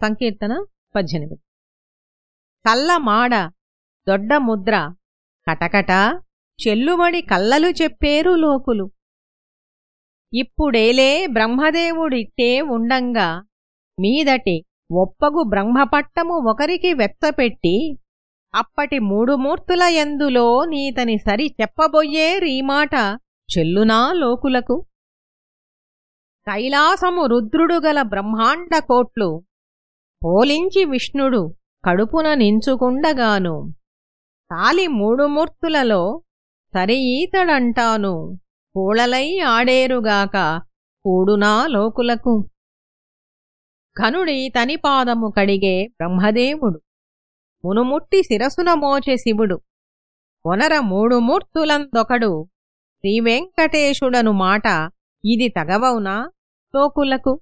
సంకీర్తన పద్దెనిమిది. కల్లమాడ దొడ్డ ముద్ర కటకట చెల్లుమడి కల్లలు చెప్పేరు లోకులు. ఇప్పుడేలే బ్రహ్మదేవుడిట్టే ఉండంగా మీదటి ఒప్పగు బ్రహ్మపట్టము ఒకరికి వెత్తపెట్టి అప్పటి మూడు మూర్తుల ఎందులో నీతని సరి చెప్పబోయే రీమాట చెల్లునా లోకులకు. కైలాసము రుద్రుడుగల బ్రహ్మాండ కోట్లు పోలించి విష్ణుడు కడుపున నించుకుండగాను తాలి మూడు మూర్తులలో సరి ఈతడంటాను కూళలై ఆడేరుగాక కూడునా లోకులకు. ఘనుడి తనిపాదము కడిగే బ్రహ్మదేవుడు మునుముట్టి శిరసున మోచే శివుడు కొనర మూడు మూర్తులందొకడు శ్రీవెంకటేశుడను మాట ఇది తగవవునా లోకులకు?